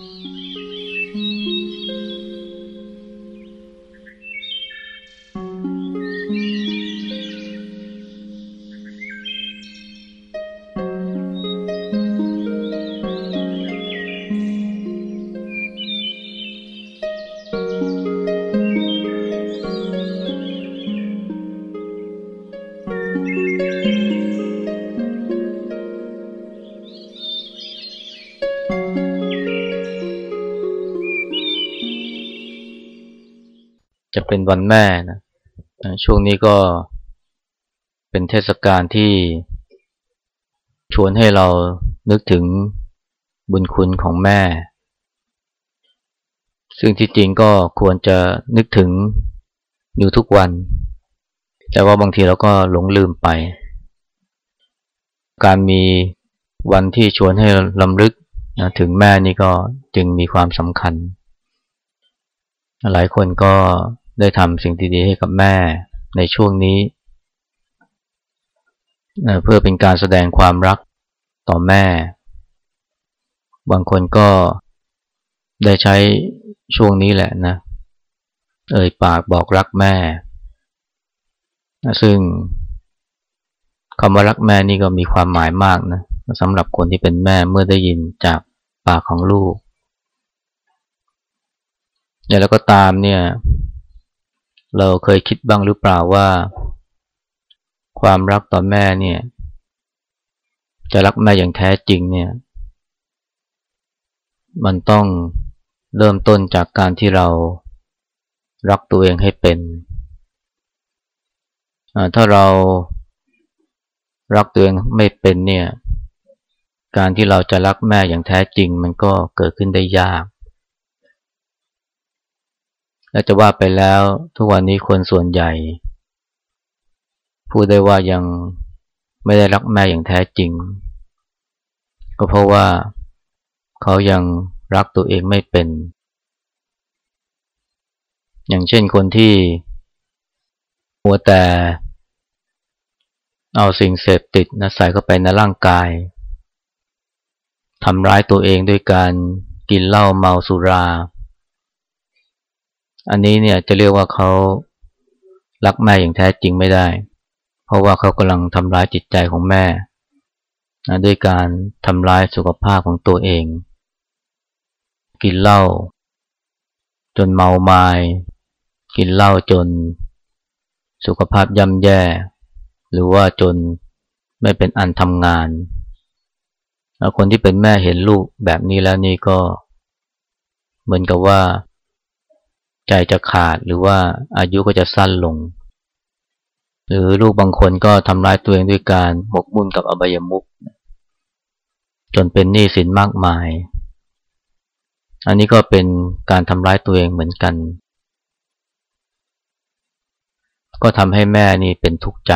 จ เป็นวันแม่นะช่วงนี้ก็เป็นเทศกาลที่ชวนให้เรานึกถึงบุญคุณของแม่ ซึ่งที่จริงก็ควรจะนึกถึงอยู่ทุกวัน แต่ว่าบางทีเราก็หลงลืมไป การมีวันที่ชวนให้ลำลึกนะถึงแม่นี่ก็จึงมีความสำคัญ หลายคนก็ ได้ทำสิ่งดีๆให้กับแม่ในช่วงนี้ เพื่อเป็นการแสดงความรักต่อแม่ บางคนก็ได้ใช้ช่วงนี้แหละนะ เอ่ยปากบอกรักแม่ ซึ่งคำว่ารักแม่นี่ก็มีความหมายมากนะสำหรับคนที่เป็นแม่เมื่อได้ยินจากปากของลูกอย่างแล้วก็ตามเนี่ย เราเคยคิดบ้างหรือเปล่าว่า ความรักต่อแม่เนี่ย จะรักแม่อย่างแท้จริงเนี่ย มันต้องเริ่มต้นจากการที่เรารักตัวเองให้เป็น ถ้าเรารักตัวเองไม่เป็นเนี่ย การที่เราจะรักแม่อย่างแท้จริง มันก็เกิดขึ้นได้ยาก และจะว่าไปแล้วทุกวันนี้คนส่วนใหญ่พูดได้ว่ายังไม่ได้รักแม่อย่างแท้จริง ก็เพราะว่าเขายังรักตัวเองไม่เป็น อย่างเช่นคนที่หัวแต่เอาสิ่งเสพติดนะใส่เข้าไปในร่างกายทำร้ายตัวเองด้วยการกินเหล้าเมาสุรา อันนี้เนี่ยจะเรียกว่าเขารักแม่อย่างแท้จริงไม่ได้ เพราะว่าเขากำลังทำร้ายจิตใจของแม่นะด้วยการทำร้ายสุขภาพของตัวเอง กินเหล้าจนเมาไมา้กินเหล้าจน สุขภาพย่ำแย่ หรือว่าจนไม่เป็นอันทำงานคนที่เป็นแม่เห็นลูกแบบนี้แล้วนี่ก็ เหมือนกับว่า ใจจะขาดหรือว่าอายุก็จะสั้นลง หรือลูกบางคนก็ทำร้ายตัวเองด้วยการหมกมุ่นกับอบายมุขจนเป็นหนี้สินมากมาย อันนี้ก็เป็นการทำร้ายตัวเองเหมือนกัน ก็ทำให้แม่นี่เป็นทุกข์ใจ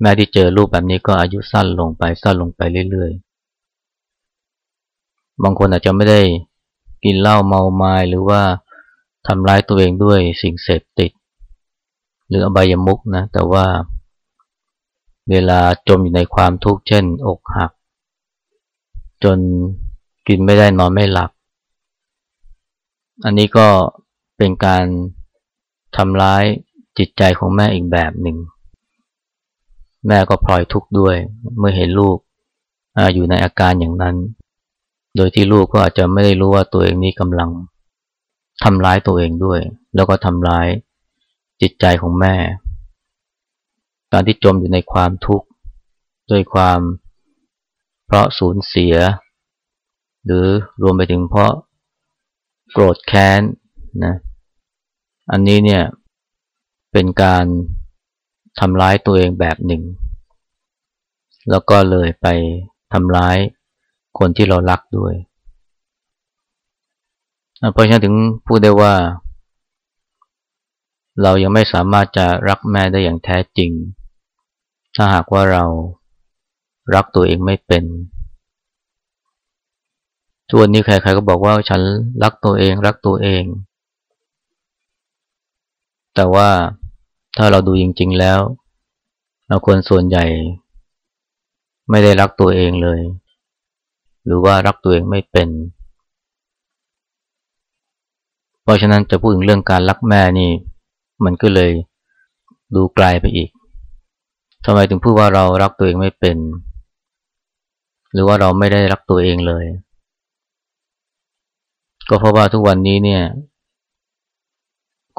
แม่ที่เจอลูกแบบนี้ก็อายุสั้นลงไปสั้นลงไปเรื่อยๆ บางคนอาจจะไม่ได้กินเหล้าเมาไมา้หรือว่า ทำร้ายตัวเองด้วยสิ่งเสพติด หรืออบายมุกนะ แต่ว่าเวลาจมอยู่ในความทุกข์เช่น อกหัก จนกินไม่ได้นอนไม่หลับ อันนี้ก็เป็นการทำร้ายจิตใจของแม่อีกแบบหนึ่ง แม่ก็พลอยทุกข์ด้วย เมื่อเห็นลูกออยู่ในอาการอย่างนั้น โดยที่ลูกก็อาจจะไม่ได้รู้ว่าตัวเองนี้กำลัง ทำร้ายตัวเองด้วย แล้วก็ทำร้ายจิตใจของแม่ การที่จมอยู่ในความทุกข์ด้วยความเพราะสูญเสีย หรือรวมไปถึงเพราะโกรธแค้นนะอันนี้เนี่ยเป็นการทำร้ายตัวเองแบบหนึ่ง แล้วก็เลยไปทำร้ายคนที่เรารักด้วย เพราะฉะนั้นถึงพูดได้ว่า เรายังไม่สามารถจะรักแม่ได้อย่างแท้จริง ถ้าหากว่าเรารักตัวเองไม่เป็นทุกวันนี้ใครๆก็บอกว่าฉันรักตัวเอง รักตัวเอง แต่ว่าถ้าเราดูจริง ๆแล้ว เราควรส่วนใหญ่ ไม่ได้รักตัวเองเลย หรือว่ารักตัวเองไม่เป็น เพราะฉะนั้นจะพูดถึงเรื่องการรักแม่นี่ มันก็เลยดูไกลไปอีกทำไมถึงพูดว่าเรารักตัวเองไม่เป็น หรือว่าเราไม่ได้รักตัวเองเลย ก็เพราะว่าทุกวันนี้เนี่ย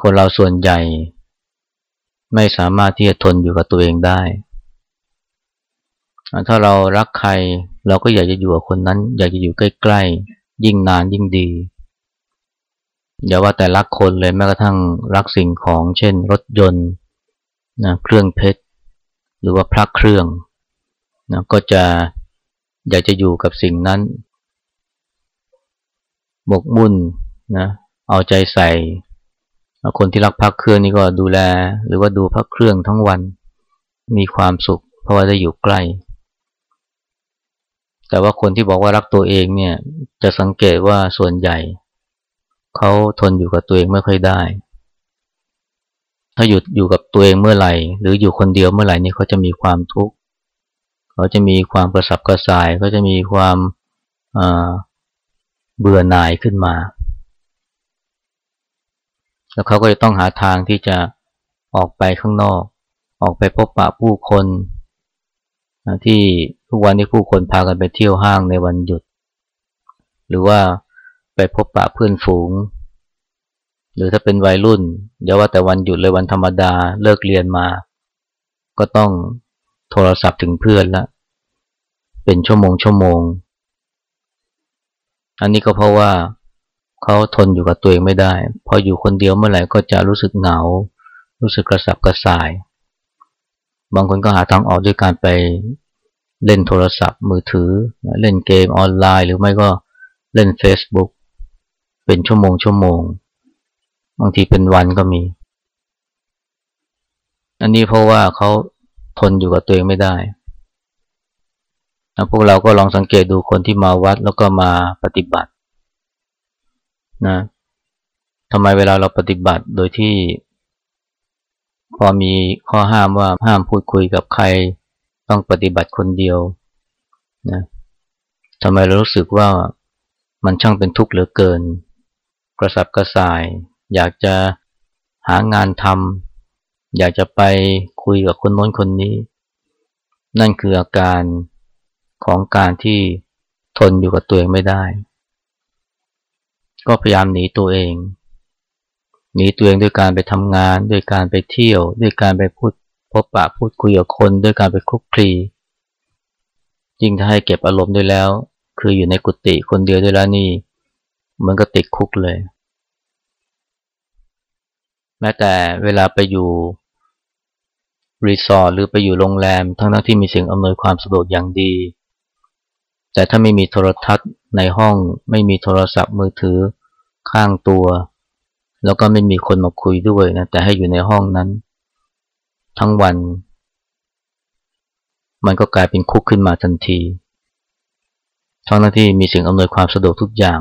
คนเราส่วนใหญ่ ไม่สามารถที่จะทนอยู่กับตัวเองได้ ถ้าเรารักใครเราก็อยากจะอยู่กับคนนั้น อยากจะอยู่ใกล้ๆ ยิ่งนานยิ่งดี อย่าว่าแต่รักคนเลยแม้กระทั่งรักสิ่งของ เช่น รถยนต์นะเครื่องเพชร หรือว่าพระเครื่องนะก็จะอยากจะอยู่กับสิ่งนั้นหมกมุ่นนะเอาใจใส่คนที่รักพระเครื่องนี่ก็ดูแล หรือว่าดูพระเครื่องทั้งวันมีความสุข เพราะว่าได้อยู่ใกล้ แต่ว่าคนที่บอกว่ารักตัวเองเนี่ยจะสังเกตว่าส่วนใหญ่ เขาทนอยู่กับตัวเองไม่ค่อยได้ ถ้าหยุดอยู่กับตัวเองเมื่อไหร่ หรืออยู่คนเดียวเมื่อไหร่นี่เขาจะมีความทุกข์เขาจะมีความกระสับกระส่ายเขาจะมีความเบื่อหน่ายขึ้นมา แล้วเขาก็จะต้องหาทางที่จะออกไปข้างนอก ออกไปพบปะผู้คนที่ทุกวันนี้ผู้คนพากันไปเที่ยวห้างในวันหยุด หรือว่า ไปพบปะเพื่อนฝูง หรือถ้าเป็นวัยรุ่นอย่าว่าแต่วันหยุดเลยวันธรรมดาเลิกเรียนมา ก็ต้องโทรศัพท์ถึงเพื่อนละ เป็นชั่วโมงชั่วโมง อันนี้ก็เพราะว่าเขาทนอยู่กับตัวเองไม่ได้ พออยู่คนเดียวเมื่อไหร่ก็จะรู้สึกเหงา รู้สึกกระสับกระส่าย บางคนก็หาทางออกด้วยการไปเล่นโทรศัพท์มือถือ เล่นเกมออนไลน์ หรือไม่ก็เล่น Facebook เป็นชั่วโมงชั่วโมง บางทีเป็นวันก็มี อันนี้เพราะว่าเขาทนอยู่กับตัวเองไม่ได้นะพวกเราก็ลองสังเกตดูคนที่มาวัดแล้วก็มาปฏิบัตินะทำไมเวลาเราปฏิบัติโดยที่ พอมีข้อห้ามว่าห้ามพูดคุยกับใครต้องปฏิบัติคนเดียวนะทำไมเรารู้สึกว่ามันช่างเป็นทุกข์เหลือเกิน กระสับกระส่าย อยากจะหางานทำอยากจะไปคุยกับคนโน้นคนนี้ นั่นคืออาการของการที่ทนอยู่กับตัวเองไม่ได้ ก็พยายามหนีตัวเอง หนีตัวเองด้วยการไปทำงาน ด้วยการไปเที่ยว ด้วยการไปพูดพบปะพูดคุยกับคน ด้วยการไปคลุกคลียิ่งถ้าให้เก็บอารมณ์ด้วยแล้ว คืออยู่ในกุฏิคนเดียวด้วยแล้วนี่ เหมือนกับติดคุกเลย แม้แต่เวลาไปอยู่รีสอร์ทหรือไปอยู่โรงแรม ทั้งทั้งที่มีสิ่งอำนวยความสะดวกอย่างดี แต่ถ้าไม่มีโทรทัศน์ในห้องไม่มีโทรศัพท์มือถือข้างตัว แล้วก็ไม่มีคนมาคุยด้วยนะแต่ให้อยู่ในห้องนั้น ทั้งวัน มันก็กลายเป็นคุกขึ้นมาทันทีทั้งนั้นที่มีสิ่งอำนวยความสะดวกทุกอย่าง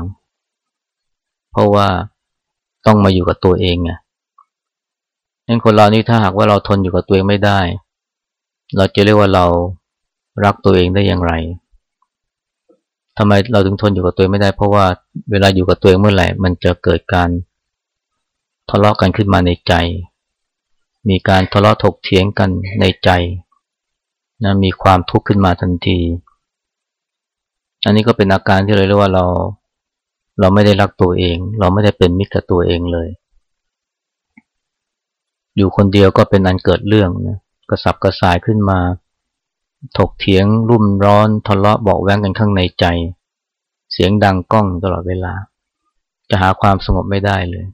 เพราะว่าต้องมาอยู่กับตัวเองไงงั้นคนเรานี่ถ้าหากว่าเราทนอยู่กับตัวเองไม่ได้ เราจะเรียกว่าเรารักตัวเองได้อย่างไรทำไมเราถึงทนอยู่กับตัวเองไม่ได้ เพราะว่าเวลาอยู่กับตัวเองเมื่อไหร่ มันจะเกิดการทะเลาะกันขึ้นมาในใจ มีการทะเลาะถกเถียงกันในใจนะมีความทุกข์ขึ้นมาทันที อันนี้ก็เป็นอาการที่เราเรียกว่าเรา เราไม่ได้รักตัวเอง เราไม่ได้เป็นมิตรกับตัวเองเลย อยู่คนเดียวก็เป็นอันเกิดเรื่องนะกระสับกระส่ายขึ้นมา ถกเถียงรุ่มร้อนทะเลาะบอกแว้งกันข้างในใจ เสียงดังก้องตลอดเวลา จะหาความสงบไม่ได้เลย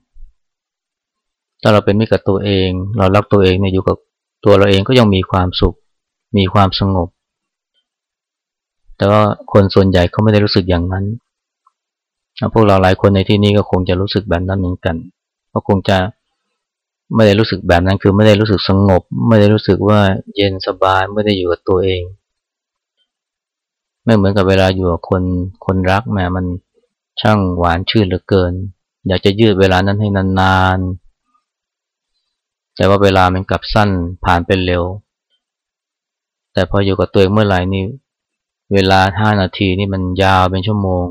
ถ้าเราเป็นมิตรกับตัวเอง เรารักตัวเองเนี่ยอยู่กับตัวเราเองก็ยังมีความสุข มีความสงบ แต่ว่าคนส่วนใหญ่เขาไม่ได้รู้สึกอย่างนั้น พวกเราหลายคนในที่นี้ก็คงจะรู้สึกแบบนั้นเหมือนกัน ก็คงจะไม่ได้รู้สึกแบบนั้น คือไม่ได้รู้สึกสงบ ไม่ได้รู้สึกว่าเย็นสบายไม่ได้อยู่กับตัวเอง ไม่เหมือนกับเวลาอยู่กับคนคนรักแม่มันช่างหวานชื่นเหลือเกิน อยากจะยืดเวลานั้นให้นานๆ แต่ว่าเวลามันกลับสั้นผ่านเป็นเร็ว แต่พออยู่กับตัวเองเมื่อไหร่นี่เวลาห้านาทีนี่มันยาวเป็นชั่วโมง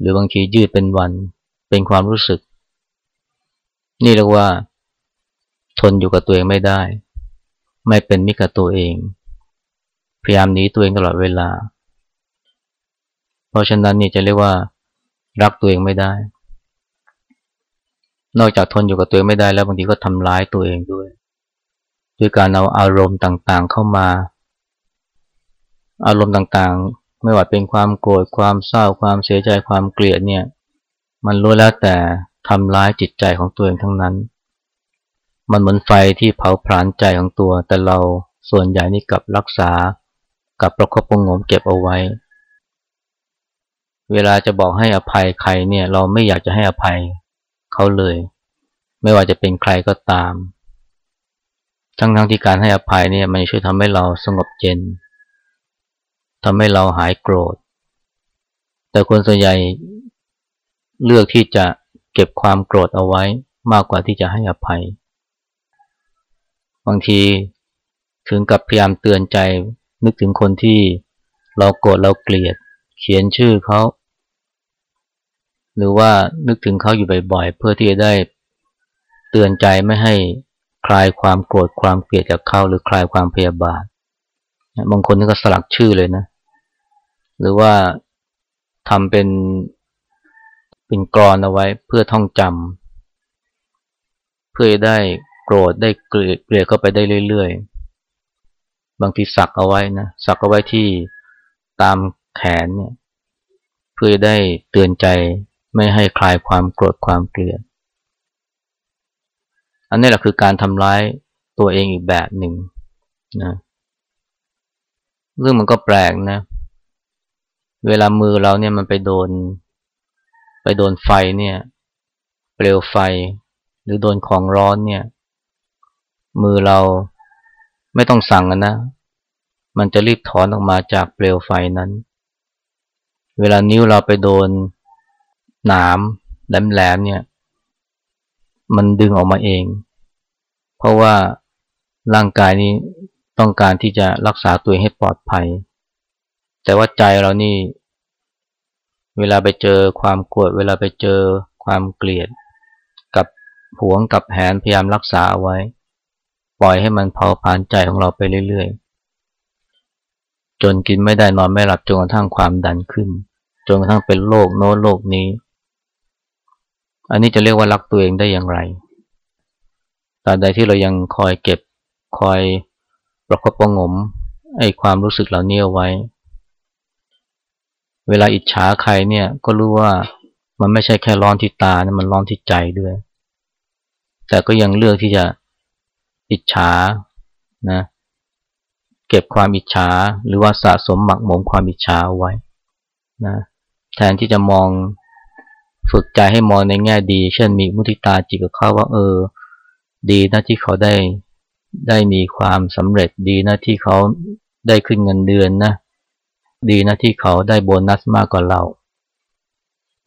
หรือบางทียืดเป็นวันเป็นความรู้สึก นี่เรียกว่า ทนอยู่กับตัวเองไม่ได้ ไม่เป็นมิตรกับตัวเอง พยายามหนีตัวเองตลอดเวลา เพราะฉะนั้นนี่จะเรียกว่า รักตัวเองไม่ได้ นอกจากทนอยู่กับตัวเองไม่ได้แล้วบางทีก็ทำร้ายตัวเองด้วยด้วยการเอาอารมณ์ต่างๆเข้ามา อารมณ์ต่างๆ ไม่ว่าเป็นความโกรธความเศร้าความเสียใจความเกลียดเนี่ย มันรู้แล้วแต่ทำร้ายจิตใจของตัวเองทั้งนั้น มันเหมือนไฟที่เผาผลาญใจของตัว แต่เราส่วนใหญ่นี่กับรักษา กับประคบประงมเก็บเอาไว้ เวลาจะบอกให้อภัยใครเนี่ย เราไม่อยากจะให้อภัยเขาเลย ไม่ว่าจะเป็นใครก็ตาม ทั้งทั้งที่การให้อภัยเนี่ย มันช่วยทำให้เราสงบเย็น ทำให้เราหายโกรธ แต่คนส่วนใหญ่เลือกที่จะเก็บความโกรธเอาไว้มากกว่าที่จะให้อภัย บางทีถึงกับพยายามเตือนใจนึกถึงคนที่เราโกรธเราเกลียด เขียนชื่อเขา หรือว่านึกถึงเขาอยู่บ่อยๆ เพื่อที่จะได้เตือนใจไม่ให้คลายความโกรธความเกลียดจากเขาหรือคลายความพยาบาทบางคนนี่ก็สลักชื่อเลยนะ หรือว่าทำเป็นเป็นกรอนเอาไว้เพื่อท่องจำเพื่อได้โกรธได้เกลียดเกลียดเข้าไปได้เรื่อยๆ บางทีสักเอาไว้นะสักเอาไว้ที่ตามแขนเนี่ยเพื่อได้เตือนใจไม่ให้คลายความโกรธความเกลียด อันนี้แหละคือการทำร้ายตัวเองอีกแบบหนึ่งนะเรื่องมันก็แปลกนะเเวลามือเราเนี่ยมันไปโดน ไปโดนไฟเนี่ย เปลวไฟ หรือโดนของร้อนเนี่ย มือเราไม่ต้องสั่งนะ มันจะรีบถอนออกมาจากเปลวไฟนั้น เวลานิ้วเราไปโดนหนามแหลมๆเนี่ย มันดึงออกมาเอง เพราะว่าร่างกายนี้ต้องการที่จะรักษาตัวให้ปลอดภัย แต่ว่าใจเรานี่ เวลาไปเจอความกลัวเวลาไปเจอความเกลียด กับหวงกับแหนพยายามรักษาเอาไว้ ปล่อยให้มันเผาผลาญใจของเราไปเรื่อยๆ จนกินไม่ได้นอนไม่หลับจนกระทั่งความดันขึ้น จนกระทั่งเป็นโรคโน้นโรคนี้ อันนี้จะเรียกว่ารักตัวเองได้อย่างไรตราใดที่เรายังคอยเก็บคอยประคบประงมไอ้ความรู้สึกเหล่านี้เอาไว้ เวลาอิจฉาใครเนี่ยก็รู้ว่ามันไม่ใช่แค่ร้อนที่ตานะมันร้อนที่ใจด้วย แต่ก็ยังเลือกที่จะอิจฉานะเก็บความอิจฉาหรือว่าสะสมหมักหมมความอิจฉาเอาไว้นะแทนที่จะมองฝึกใจให้มองในแง่ดี เช่นมีมุทิตาจิตกับเขาว่า เออ ดีนะที่เขาได้ได้มีความสำเร็จดีนะที่เขาได้ขึ้นเงินเดือนนะ ดีนะที่เขาได้โบนัสมากกว่าเรา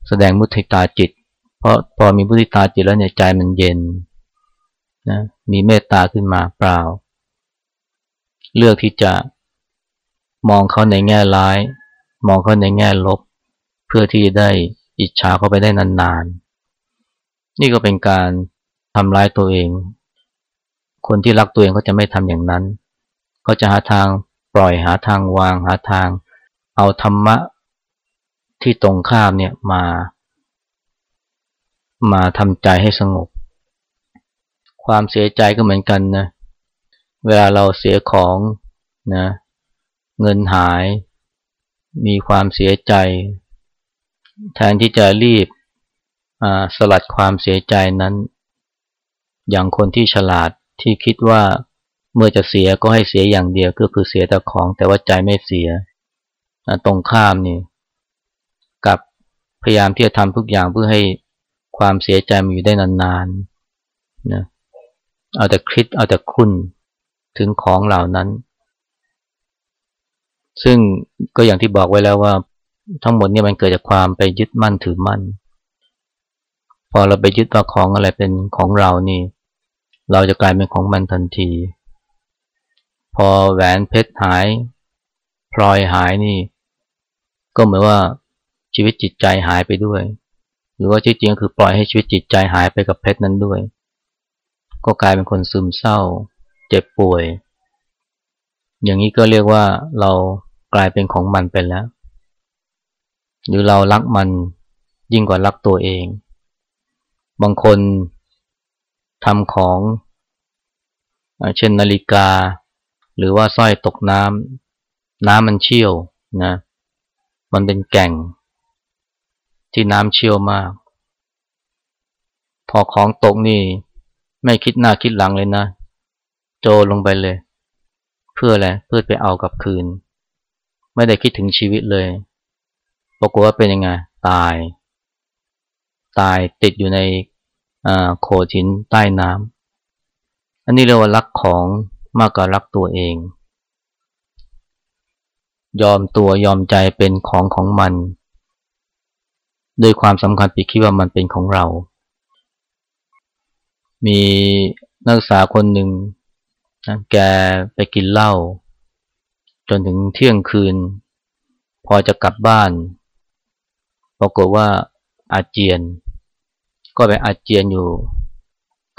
แสดงมุทิตาจิต เพราะพอมีมุทิตาจิตแล้วเนี่ยใจมันเย็นนะมีเมตตาขึ้นมาเปล่า เลือกที่จะมองเขาในแง่ร้าย มองเขาในแง่ลบ เพื่อที่จะได้อิจฉาเขาไปได้นานๆ นี่ก็เป็นการทำร้ายตัวเอง คนที่รักตัวเองก็จะไม่ทำอย่างนั้น ก็จะหาทางปล่อยหาทางวางหาทาง เอาธรรมะที่ตรงข้ามเนี่ยมา มาทำใจให้สงบ ความเสียใจก็เหมือนกันนะ เวลาเราเสียของนะเงินหาย มีความเสียใจ แทนที่จะรีบสลัดความเสียใจนั้น อย่างคนที่ฉลาดที่คิดว่าเมื่อจะเสียก็ให้เสียอย่างเดียวก็คือเสียแต่ของแต่ว่าใจไม่เสีย ตรงข้ามนี่กับพยายามที่จะทำทุกอย่างเพื่อให้ความเสียใจมันอยู่ได้นานๆนะเอาแต่คิดเอาแต่คุ้นถึงของเหล่านั้น ซึ่งก็อย่างที่บอกไว้แล้วว่า ทั้งหมดนี่มันเกิดจากความไปยึดมั่นถือมั่น พอเราไปยึดว่าของอะไรเป็นของเรานี่ เราจะกลายเป็นของมันทันที พอแหวนเพชรหาย พลอยหายนี่ ก็เหมือนว่าชีวิตจิตใจหายไปด้วย หรือว่าจริงๆคือปล่อยให้ชีวิตจิตใจหายไปกับเพชรนั้นด้วย ก็กลายเป็นคนซึมเศร้า เจ็บป่วย อย่างนี้ก็เรียกว่าเรากลายเป็นของมันไปแล้ว หรือเรารักมันยิ่งกว่ารักตัวเอง บางคนทำของ เช่นนาฬิกา หรือว่าสร้อยตกน้ำน้ำมันเชี่ยวนะ มันเป็นแก่ง ที่น้ำเชี่ยวมาก พอของตกนี่ ไม่คิดหน้าคิดหลังเลยนะ โจลงไปเลย เพื่ออะไรเพื่อไปเอากับคืน ไม่ได้คิดถึงชีวิตเลยปรากฏว่าเป็นยังไง ตาย ตายติดอยู่ในโขดหินใต้น้ำอันนี้เรียกว่ารักของมากกว่ารักตัวเอง ยอมตัวยอมใจเป็นของของมันโดยความสำคัญผิดคิดว่ามันเป็นของเรา มีนักศึกษาคนหนึ่งนะแกไปกินเหล้าจนถึงเที่ยงคืน พอจะกลับบ้านปรากฏว่าอาเจียน ก็ไปอาเจียนอยู่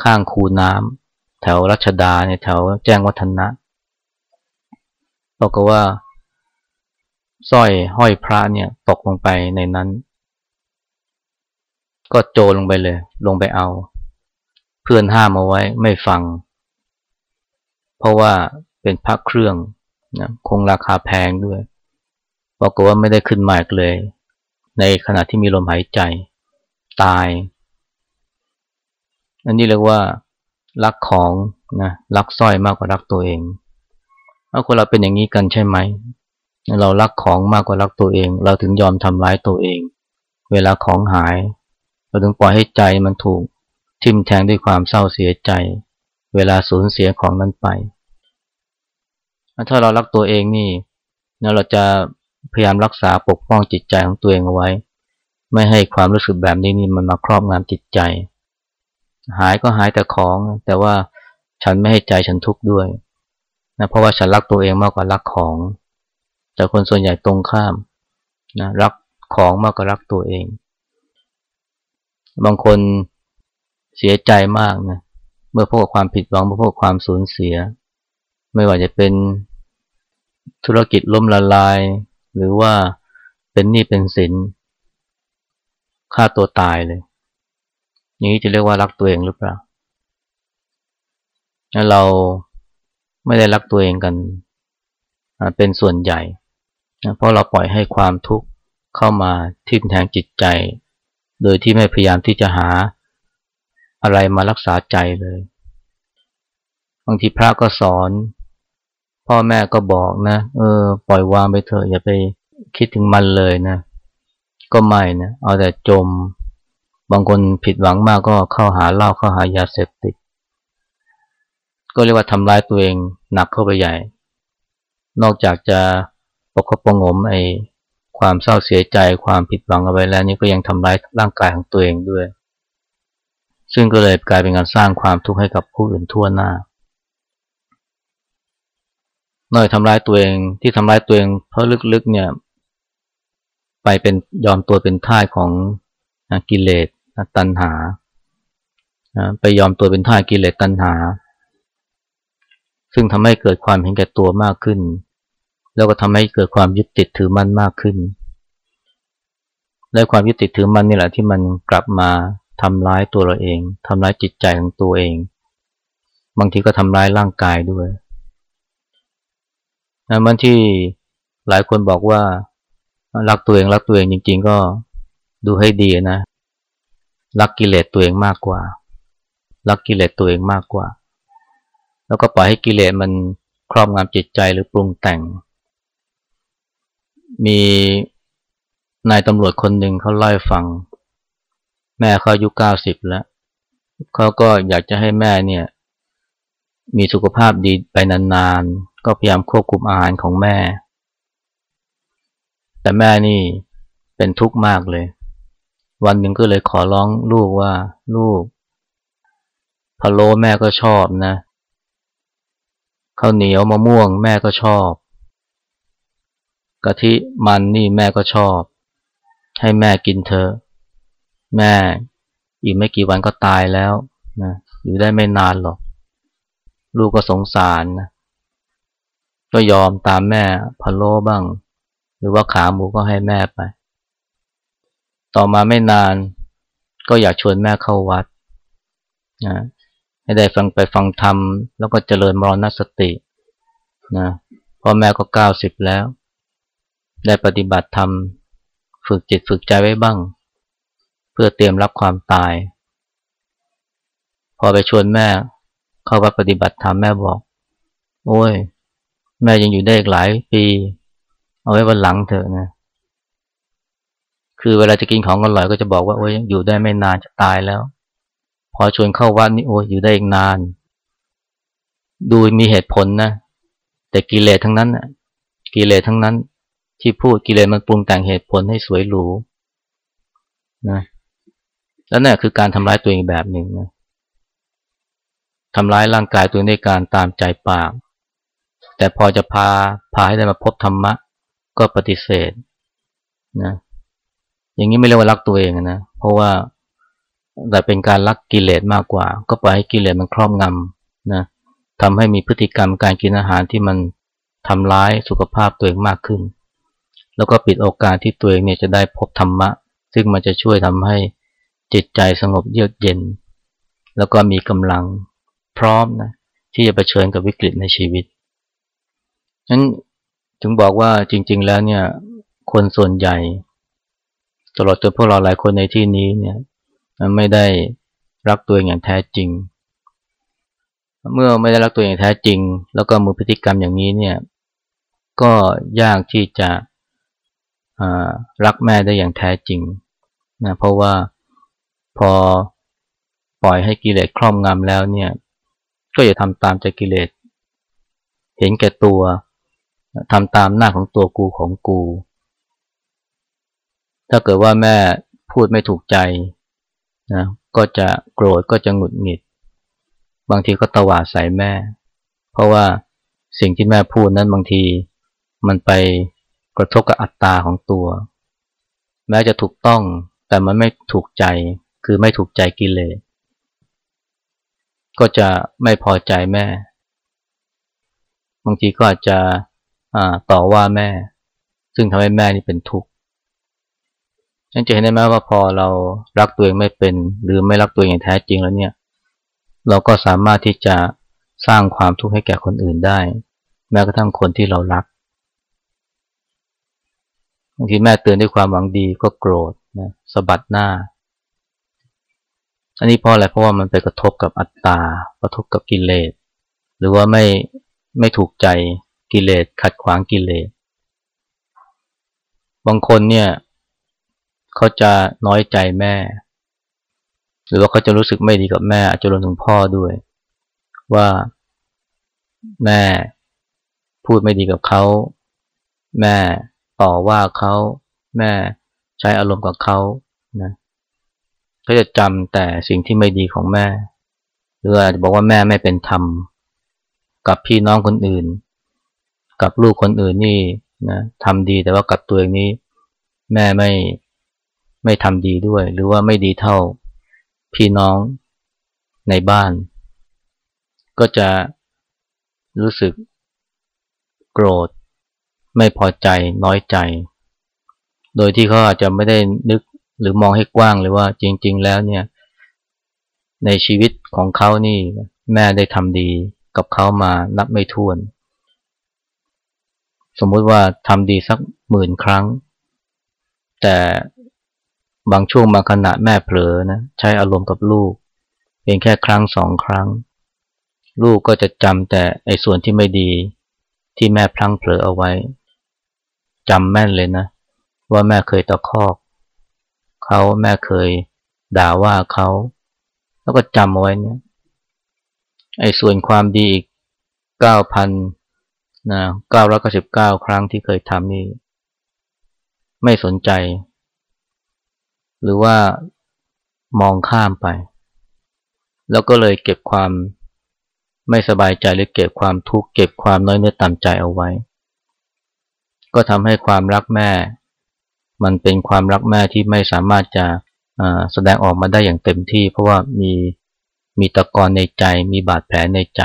ข้างคูน้ำแถวรัชดาเนี่ยแถวแจ้งวัฒนะปรากฏว่า สร้อยห้อยพระเนี่ยตกลงไปในนั้น ก็โจลงไปเลย ลงไปเอา เพื่อนห้ามเอาไว้ไม่ฟัง เพราะว่าเป็นพระเครื่องนะคงราคาแพงด้วยบอกว่าไม่ได้ขึ้นมาอีกเลย ในขณะที่มีลมหายใจ ตาย อันนี้เรียกว่า รักของนะรักสร้อยมากกว่ารักตัวเองถ้าคนเราเป็นอย่างนี้กันใช่ไหม เรารักของมากกว่ารักตัวเอง เราถึงยอมทำร้ายตัวเอง เวลาของหาย เราถึงปล่อยให้ใจมันถูกทิ่มแทงด้วยความเศร้าเสียใจ เวลาสูญเสียของนั้นไป ถ้าเรารักตัวเองนี่เราจะพยายามรักษาปกป้องจิตใจของตัวเองเอาไว้ ไม่ให้ความรู้สึกแบบนี้นี่มันมาครอบงำจิตใจ หายก็หายแต่ของ แต่ว่าฉันไม่ให้ใจฉันทุกข์ด้วยนะเพราะว่าฉันรักตัวเองมากกว่ารักของ แต่คนส่วนใหญ่ตรงข้ามนะรักของมากกว่ารักตัวเอง บางคนเสียใจมากนะเมื่อพบกับความผิดหวังเมื่อพบกับความสูญเสีย ไม่ว่าจะเป็นธุรกิจล้มละลาย หรือว่าเป็นหนี้เป็นสินฆ่าตัวตายเลยอย่างนี้จะเรียกว่ารักตัวเองหรือเปล่าเราไม่ได้รักตัวเองกันเป็นส่วนใหญ่ เพราะเราปล่อยให้ความทุกข์เข้ามาทิ่มแทงจิตใจ โดยที่ไม่พยายามที่จะหาอะไรมารักษาใจเลย บางทีพระก็สอน พ่อแม่ก็บอกนะเออ ปล่อยวางไปเถอะอย่าไปคิดถึงมันเลยนะ ก็ไม่นะเอาแต่จม บางคนผิดหวังมากก็เข้าหาเหล้าเข้าหายาเสพติด ก็เรียกว่าทำร้ายตัวเองหนักเข้าไปใหญ่ นอกจากจะ ปกปงมไอความเศร้าเสียใจความผิดหวังเอาไว้แล้วนี่ก็ยังทำร้ายร่างกายของตัวเองด้วย ซึ่งก็เลยกลายเป็นการสร้างความทุกข์ให้กับผู้อื่นทั่วหน้าน้อยทำร้ายตัวเองที่ทำร้ายตัวเอง เพราะลึกๆเนี่ย ไปเป็นยอมตัวเป็นท่ายของกิเลสตัณหา ไปยอมตัวเป็นท่ายกิเลสตัณหา ซึ่งทำให้เกิดความเห็นแก่ตัวมากขึ้น แล้วก็ทำให้เกิดความยึดติดถือมั่นมากขึ้น และความยึดติดถือมั่นนี่แหละที่มันกลับมาทำร้ายตัวเราเองทำร้ายจิตใจของตัวเอง บางทีก็ทำร้ายร่างกายด้วยนะมันที่หลายคนบอกว่ารักตัวเองรักตัวเองจริง ๆ ก็ดูให้ดีนะรักกิเลสตัวเองมากกว่า รักกิเลสตัวเองมากกว่า แล้วก็ปล่อยให้กิเลสมันครอบงำจิตใจหรือปรุงแต่ง มีนายตำรวจคนหนึ่งเขาเล่าให้ฟัง แม่เขาอายุเก้าสิบแล้วเขาก็อยากจะให้แม่เนี่ย มีสุขภาพดีไปนานๆ ก็พยายามควบคุมอาหารของแม่ แต่แม่นี่เป็นทุกข์มากเลย วันหนึ่งก็เลยขอร้องลูกว่าลูกพะโล้แม่ก็ชอบนะข้าวเหนียวมะม่วงแม่ก็ชอบ กะทิมันนี่แม่ก็ชอบ ให้แม่กินเธอ แม่อีกไม่กี่วันก็ตายแล้วนะอยู่ได้ไม่นานหรอก ลูกก็สงสารนะก็ยอมตามแม่พะโล้บ้าง หรือว่าขาหมูก็ให้แม่ไป ต่อมาไม่นาน ก็อยากชวนแม่เข้าวัดนะให้ได้ฟังไปฟังธรรม แล้วก็เจริญมรณสตินะพ่อแม่ก็เก้าสิบแล้ว ได้ปฏิบัติธรรมฝึกจิตฝึกใจไว้บ้าง เพื่อเตรียมรับความตาย พอไปชวนแม่เข้าวัดปฏิบัติธรรมแม่บอก โอ้ย แม่ยังอยู่ได้อีกหลายปี เอาไว้วันหลังเถอะนะ คือเวลาจะกินของอร่อยก็จะบอกว่าโอ้ยอยู่ได้ไม่นานจะตายแล้ว พอชวนเข้าวัดนี่โอ้ยอยู่ได้อีกนาน ดูมีเหตุผลนะ แต่กิเลสทั้งนั้นนะกิเลสทั้งนั้น ที่พูดกิเลสมันปรุงแต่งเหตุผลให้สวยหรูนะแล้วนั่นคือการทำร้ายตัวเองแบบหนึ่งนะทำร้ายร่างกายตัวเองด้วยการตามใจปาก แต่พอจะพาพาให้ได้มาพบธรรมะ ก็ปฏิเสธนะอย่างนี้ไม่เรียกว่ารักตัวเองนะเพราะว่าแต่เป็นการรักกิเลสมากกว่า ก็ปล่อยให้กิเลสมันครอบงำนะทำให้มีพฤติกรรมการกินอาหารที่มันทำร้ายสุขภาพตัวเองมากขึ้น แล้วก็ปิดโอกาสที่ตัวเองเนี่ยจะได้พบธรรมะ ซึ่งมันจะช่วยทำให้จิตใจสงบเยือกเย็น แล้วก็มีกำลังพร้อมนะที่จะะเผชิญกับวิกฤตในชีวิตนั้นถึงบอกว่าจริง ๆ แล้วเนี่ย คนส่วนใหญ่ ตลอดจนพวกเราหลายคนในที่นี้เนี่ยไม่ได้รักตัวเองอย่างแท้จริง เมื่อไม่ได้รักตัวเองอย่างแท้จริง แล้วก็มือพฤติกรรมอย่างนี้เนี่ย ก็ยากที่จะ รักแม่ได้อย่างแท้จริงนะเพราะว่าพอปล่อยให้กิเลสครอบงำแล้วเนี่ย ก็อย่าทำตามใจกิเลส เห็นแก่ตัวทำตามหน้าของตัวกูของกู ถ้าเกิดว่าแม่พูดไม่ถูกใจนะก็จะโกรธก็จะหงุดหงิด บางทีก็ตวาดใส่แม่ เพราะว่าสิ่งที่แม่พูดนั้นบางทีมันไป กระทบกับอัตตาของตัว แม้จะถูกต้องแต่มันไม่ถูกใจคือไม่ถูกใจกิเลสก็จะไม่พอใจแม่ บางทีก็อาจจะต่อว่าแม่ ซึ่งทำให้แม่นี่เป็นทุกข์ฉันจะเห็นได้ไหมว่าพอเรารักตัวเองไม่เป็น หรือไม่รักตัวเองอย่างแท้จริงแล้วเนี่ย เราก็สามารถที่จะสร้างความทุกข์ให้แก่คนอื่นได้ แม้กระทั่งคนที่เรารัก บางทีแม่เตือนด้วยความหวังดีก็โกรธนะสะบัดหน้า อันนี้เพราะอะไรเพราะว่ามันไปกระทบกับอัตตากระทบกับกิเลสหรือว่าไม่ไม่ถูกใจกิเลสขัดขวางกิเลสบางคนเนี่ยเขาจะน้อยใจแม่ หรือว่าเขาจะรู้สึกไม่ดีกับแม่ อาจจะรวมถึงพ่อด้วย ว่าแม่พูดไม่ดีกับเขาแม่ ต่อว่าเขาแม่ใช้อารมณ์กับเขานะเขาจะจำแต่สิ่งที่ไม่ดีของแม่ หรืออาจจะบอกว่าแม่ไม่เป็นธรรม กับพี่น้องคนอื่น กับลูกคนอื่นนี่นะทำดีแต่ว่ากับตัวเองนี้ แม่ไม่ไม่ทำดีด้วย หรือว่าไม่ดีเท่าพี่น้องในบ้าน ก็จะรู้สึกโกรธ ไม่พอใจน้อยใจ โดยที่เขาอาจจะไม่ได้นึกหรือมองให้กว้างเลยว่าจริง ๆ แล้วเนี่ย ในชีวิตของเขานี่ แม่ได้ทำดีกับเขามานับไม่ถ้วน สมมุติว่าทำดีสักหมื่นครั้ง แต่บางช่วงบางขณะแม่เผลอนะใช้อารมณ์กับลูก เพียงแค่ครั้งสองครั้ง ลูกก็จะจำแต่ไอ้ส่วนที่ไม่ดีที่แม่พลั้งเผลอเอาไว้ จำแม่นเลยนะ ว่าแม่เคยตะคอกเขาแม่เคยด่าว่าเขาแล้วก็จำเอาไว้เนี่ยไอ้ส่วนความดีอีกเก้าพันนะเก้าร้อยเก้าสิบเก้าครั้งที่เคยทำนี่ไม่สนใจ หรือว่ามองข้ามไป แล้วก็เลยเก็บความไม่สบายใจหรือเก็บความทุกข์เก็บความน้อยเนื้อต่ำใจเอาไว้ ก็ทำให้ความรักแม่ มันเป็นความรักแม่ที่ไม่สามารถจะแสดงออกมาได้อย่างเต็มที่ เพราะว่ามีมีตะกอนในใจ มีบาดแผลในใจ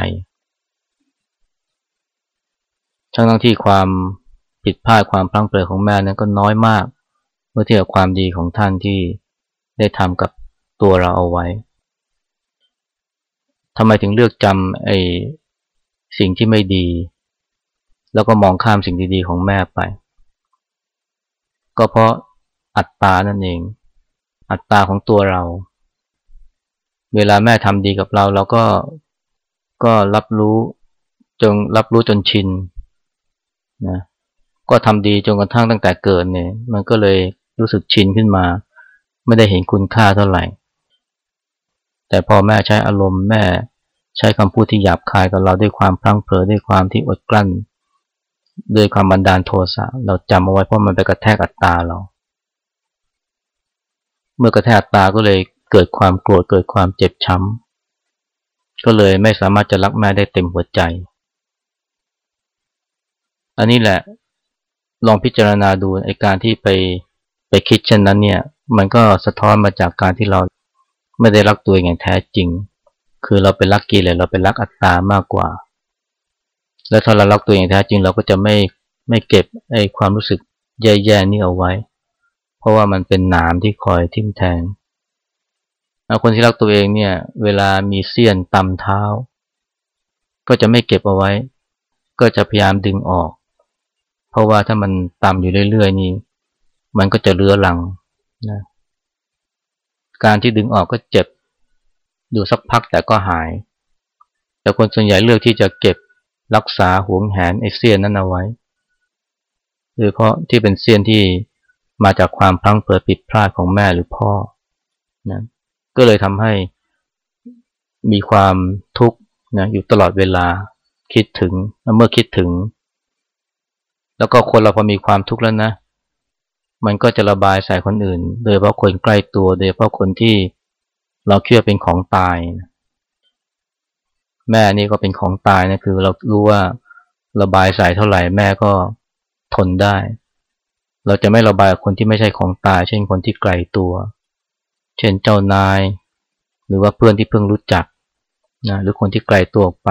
ทั้งทั้งที่ความผิดพลาดความพลั้งเผลอของแม่นั้นก็น้อยมาก เมื่อเทียบความดีของท่านที่ได้ทำกับตัวเราเอาไว้ทำไมถึงเลือกจำไอ้สิ่งที่ไม่ดี แล้วก็มองข้ามสิ่งดีๆของแม่ไป ก็เพราะอัตตานั่นเอง อัตตาของตัวเรา เวลาแม่ทำดีกับเราเราก็ก็รับรู้จนรับรู้จนชินนะก็ทำดีจนกระทั่งตั้งแต่เกิดเนี่ย มันก็เลยรู้สึกชินขึ้นมา ไม่ได้เห็นคุณค่าเท่าไหร่ แต่พอแม่ใช้อารมณ์แม่ใช้คำพูดที่หยาบคายกับเราด้วยความพลั้งเผลอด้วยความที่อดกลั้น ด้วยความบันดาลโทสะเราจำเอาไว้เพราะมันไปกระแทกอัตตาเรา เมื่อกระแทกอัตตาก็เลยเกิดความโกรธเกิดความเจ็บช้ำก็เลยไม่สามารถจะรักแม่ได้เต็มหัวใจ อันนี้แหละลองพิจารณาดูไอการที่ไปไปคิดเช่นนั้นเนี่ย มันก็สะท้อนมาจากการที่เราไม่ได้รักตัวเองอย่างแท้จริง คือเราเป็นรักกิเลสเราเป็นรักอัตตามากกว่า แล้วถ้าเรารักตัวเองแท้จริงเราก็จะไม่ไม่เก็บไอ้ความรู้สึกแย่ๆนี่เอาไว้ เพราะว่ามันเป็นหนามที่คอยทิ่มแทงคนที่รักตัวเองเนี่ย เวลามีเสี้ยนตำเท้า ก็จะไม่เก็บเอาไว้ ก็จะพยายามดึงออก เพราะว่าถ้ามันตำอยู่เรื่อยๆนี่มันก็จะเรื้อรังนะการที่ดึงออกก็เจ็บอยู่สักพักแต่ก็หาย แต่คนส่วนใหญ่เลือกที่จะเก็บ รักษาหวงแหนไอเซียนนั้นเอาไว้โดยเพราะที่เป็นเซียนที่มาจากความพลั้งเผลอผิดพลาดของแม่หรือพ่อนะก็เลยทำให้มีความทุกข์นะอยู่ตลอดเวลาคิดถึงเมื่อคิดถึง แล้วก็คนเราพอมีความทุกข์แล้วนะ มันก็จะระบายใส่คนอื่น โดยเฉพาะคนใกล้ตัว โดยเฉพาะคนที่เราเชื่อเป็นของตาย แม่นี่ก็เป็นของตายนะคือเรารู้ว่าระบายใส่เท่าไหร่แม่ก็ทนได้ เราจะไม่ระบายคนที่ไม่ใช่ของตาย เช่นคนที่ไกลตัว เช่นเจ้านาย หรือว่าเพื่อนที่เพิ่งรู้จักนะหรือคนที่ไกลตัวออกไป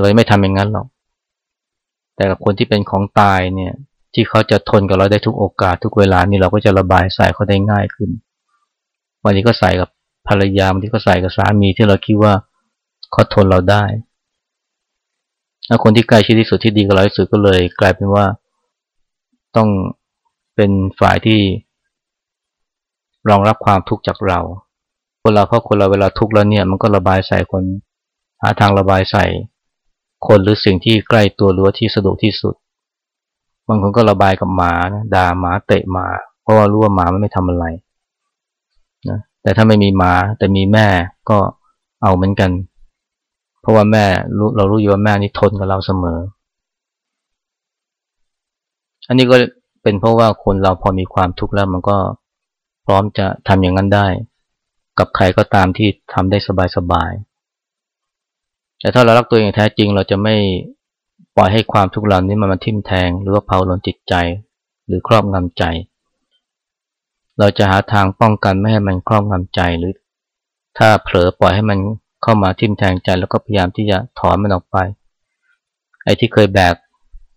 เราไม่ทำอย่างนั้นหรอก แต่กับคนที่เป็นของตายเนี่ย ที่เขาจะทนกับเราได้ทุกโอกาสทุกเวลานี่เราก็จะระบายใส่เขาได้ง่ายขึ้น วันนี้ก็ใส่กับภรรยาวันนี้ก็ใส่กับสามีที่เราคิดว่า เขาทนเราได้แล้วคนที่ใกล้ชิดที่สุดที่ดีกับเราที่สุดก็เลย กลายเป็นว่าต้องเป็นฝ่ายที่รองรับความทุกข์จากเรา คนเราเพราะคนเราเวลาทุกข์แล้วเนี่ย มันก็ระบายใส่คน หาทางระบายใส่ คนหรือสิ่งที่ใกล้ตัวหรือที่สะดวกที่สุดบางคนก็ระบายกับหมานะด่าหมาเตะหมา เพราะว่ารู้ว่าหมามันไม่ทำอะไรนะแต่ถ้าไม่มีหมาแต่มีแม่ก็เอาเหมือนกัน เพราะว่าแม่รู้เรารู้อยู่ว่าแม่นี่ทนกับเราเสมอ อันนี้ก็เป็นเพราะว่าคนเราพอมีความทุกข์แล้วมันก็พร้อมจะทำอย่างนั้นได้ กับใครก็ตามที่ทำได้สบายๆแต่ถ้าเรารักตัวเองแท้จริง เราจะไม่ปล่อยให้ความทุกข์เหล่านี้มันมาทิ่มแทง หรือว่าเผาลนจิตใจ หรือครอบงำใจ เราจะหาทางป้องกันไม่ให้มันครอบงำใจหรือ ถ้าเผลอปล่อยให้มัน เข้ามาทิ่มแทงใจแล้วก็พยายามที่จะถอนมันออกไป ไอ้ที่เคยแบก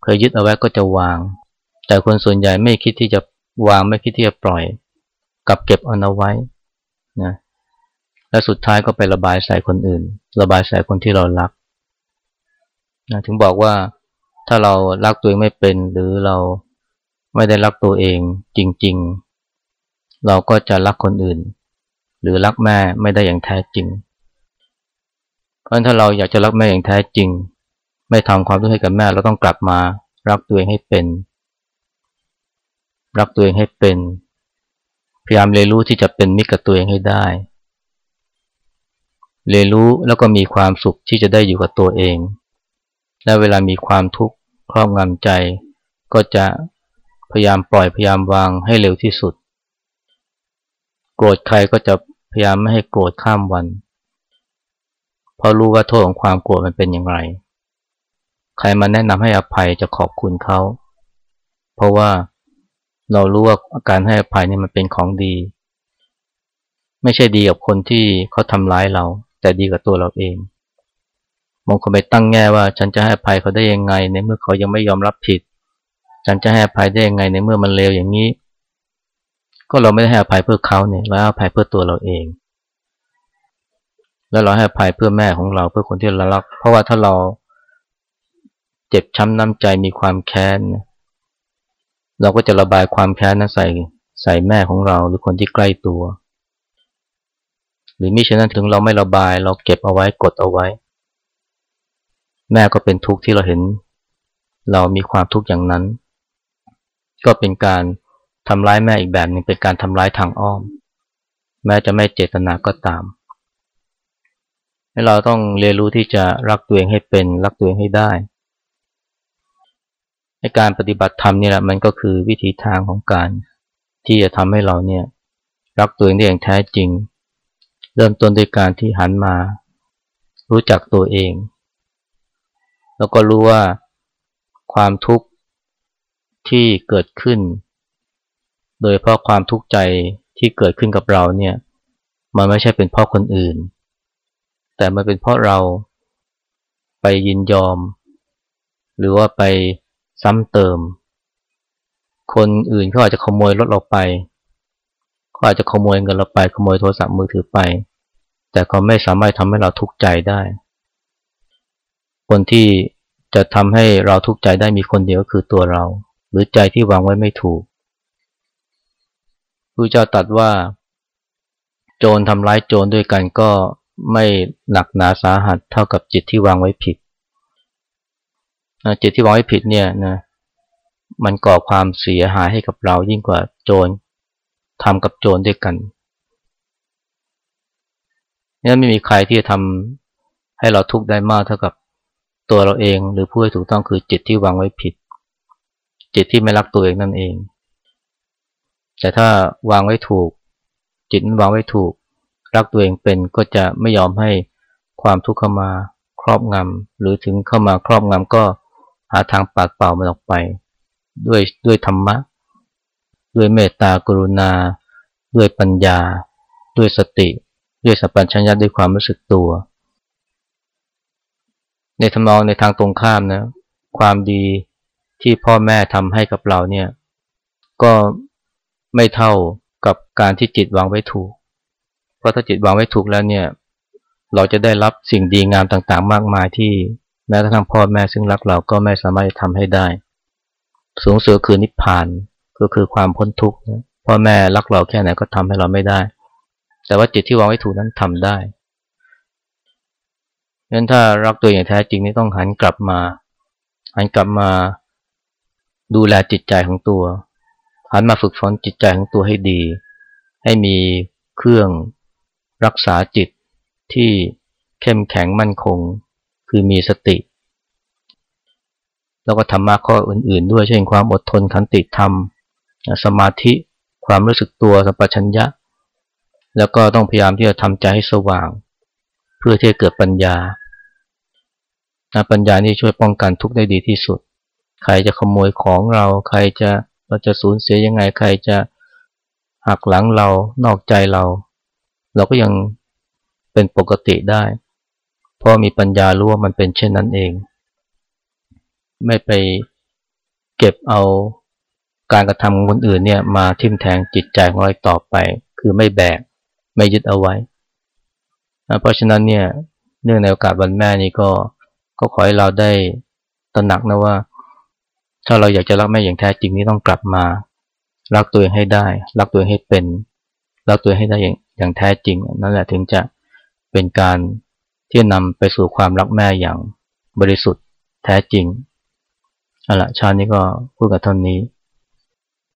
เคยยึดเอาไว้ก็จะวาง แต่คนส่วนใหญ่ไม่คิดที่จะวางไม่คิดที่จะปล่อยกับเก็บเอาไว้นะและสุดท้ายก็ไประบายใส่คนอื่น ระบายใส่คนที่เรารักนะถึงบอกว่าถ้าเรารักตัวเองไม่เป็น หรือเราไม่ได้รักตัวเองจริง ๆ เราก็จะรักคนอื่น หรือรักแม่ไม่ได้อย่างแท้จริง ราะถ้าเราอยากจะรักแม่อย่างแท้จริง ไม่ทำความรู้ให้กับแม่เราต้องกลับมา รักตัวเองให้เป็น รักตัวเองให้เป็น พยายามเรียนรู้ที่จะเป็นมิตรกับตัวเองให้ได้ เรียนรู้แล้วก็มีความสุขที่จะได้อยู่กับตัวเอง และเวลามีความทุกข์ครอบงำใจ ก็จะพยายามปล่อยพยายามวางให้เร็วที่สุด โกรธใครก็จะพยายามไม่ให้โกรธข้ามวันเพราะรู้ว่าโทษของความโกรธมันเป็นอย่างไร ใครมาแนะนำให้อภัยจะขอบคุณเขา เพราะว่าเรารู้ว่าการให้อภัยนี่มันเป็นของดี ไม่ใช่ดีกับคนที่เขาทำร้ายเรา แต่ดีกับตัวเราเองบางคนไปตั้งแง่ว่า ฉันจะให้อภัยเขาได้ยังไง ในเมื่อเขายังไม่ยอมรับผิด ฉันจะให้อภัยได้ยังไงในเมื่อมันเลวอย่างนี้ ก็เราไม่ได้ให้อภัยเพื่อเขาเนี่ยเราให้อภัยเพื่อตัวเราเอง แล้วเราให้อภัยเพื่อแม่ของเราเพื่อคนที่เรารัก เพราะว่าถ้าเราเจ็บช้ำน้ำใจมีความแค้น เราก็จะระบายความแค้นนั้นใส่ใส่แม่ของเราหรือคนที่ใกล้ตัว หรือมิฉะนั้นถึงเราไม่ระบาย เราเก็บเอาไว้กดเอาไว้ แม่ก็เป็นทุกข์ที่เราเห็น เรามีความทุกข์อย่างนั้น ก็เป็นการทำร้ายแม่อีกแบบหนึ่งเป็นการทำร้ายทางอ้อม แม้จะไม่เจตนาก็ตาม ให้เราต้องเรียนรู้ที่จะรักตัวเองให้เป็น รักตัวเองให้ได้ในการปฏิบัติธรรมนี่แหละมันก็คือวิธีทางของการที่จะทำให้เราเนี่ยรักตัวเองได้อย่างแท้จริง เริ่มต้นด้วยการที่หันมา รู้จักตัวเอง แล้วก็รู้ว่าความทุกข์ที่เกิดขึ้น โดยเพราะความทุกข์ใจที่เกิดขึ้นกับเราเนี่ยมันไม่ใช่เป็นเพราะคนอื่น แต่มันเป็นเพราะเราไปยินยอม หรือว่าไปซ้ำเติม คนอื่นเขาอาจจะขโมยรถเราไปเขาอาจจะขโมยเงินเราไปขโมยโทรศัพท์มือถือไป แต่เขาไม่สามารถทำให้เราทุกข์ใจได้ คนที่จะทำให้เราทุกข์ใจได้มีคนเดียวก็คือตัวเรา หรือใจที่วางไว้ไม่ถูกพระเจ้าตรัสว่า โจรทำร้ายโจรด้วยกันก็ ไม่หนักหนาสาหัสเท่ากับจิตที่วางไว้ผิด จิตที่วางไว้ผิดเนี่ยนะมันก่อความเสียหายให้กับเรายิ่งกว่าโจรทำกับโจรด้วยกันนี่ไม่มีใครที่จะทำให้เราทุกข์ได้มากเท่ากับตัวเราเอง หรือผู้ที่ถูกต้องคือจิตที่วางไว้ผิด จิตที่ไม่รักตัวเองนั่นเอง แต่ถ้าวางไว้ถูก จิตวางไว้ถูก รักตัวเองเป็นก็จะไม่ยอมให้ความทุกข์เข้ามาครอบงำหรือถึงเข้ามาครอบงำก็หาทางปากเปล่ามันออกไป ด้วยด้วยธรรมะ ด้วยเมตตากรุณา ด้วยปัญญา ด้วยสติ ด้วยสัพพัญชญะด้วยความรู้สึกตัว ในทำนองในทางตรงข้ามนะความดีที่พ่อแม่ทำให้กับเราเนี่ยก็ไม่เท่ากับการที่จิตวางไว้ถูก เพราะถ้าจิตวางไว้ถูกแล้วเนี่ย เราจะได้รับสิ่งดีงามต่างๆ มากมายที่แม้กระทั่งพ่อแม่ซึ่งรักเราก็ไม่สามารถทำให้ได้ สูงสุดคือนิพพานก็คือความพ้นทุกข์พ่อแม่รักเราแค่ไหนก็ทำให้เราไม่ได้ แต่ว่าจิตที่วางไว้ถูกนั้นทำได้งั้นถ้ารักตัวอย่างแท้จริงนี่ต้องหันกลับมา หันกลับมาดูแลจิตใจของตัว หันมาฝึกฝนจิตใจของตัวให้ดี ให้มีเครื่อง รักษาจิตที่เข้มแข็งมั่นคง คือมีสติ แล้วก็ธรรมะข้ออื่น ๆ ด้วยเช่นความอดทนขันติธรรม สมาธิความรู้สึกตัวสัมปชัญญะ แล้วก็ต้องพยายามที่จะทำใจให้สว่าง เพื่อที่จะเกิดปัญญาปัญญานี่ช่วยป้องกันทุกข์ได้ดีที่สุด ใครจะขโมยของเรา ใครจะเราจะสูญเสียยังไง ใครจะหักหลังเรา นอกใจเรา เราก็ยังเป็นปกติได้ เพราะมีปัญญารู้ว่ามันเป็นเช่นนั้นเอง ไม่ไปเก็บเอาการกระทำของคนอื่นเนี่ยมาทิ่มแทงจิตใจของเราต่อไป คือไม่แบก ไม่ยึดเอาไว้ เพราะฉะนั้นเนี่ยเนื่องในโอกาสวันแม่นี้ก็ก็ขอให้เราได้ตระหนักนะว่า ถ้าเราอยากจะรักแม่อย่างแท้จริงนี่ต้องกลับมา รักตัวเองให้ได้ รักตัวเองให้เป็น รักตัวเองให้ได้อย่าง อย่างแท้จริง นั่นแหละถึงจะเป็นการที่นำไปสู่ความรักแม่อย่างบริสุทธิ์แท้จริงเอาละชาตินี้ก็พูดกับท่านนี้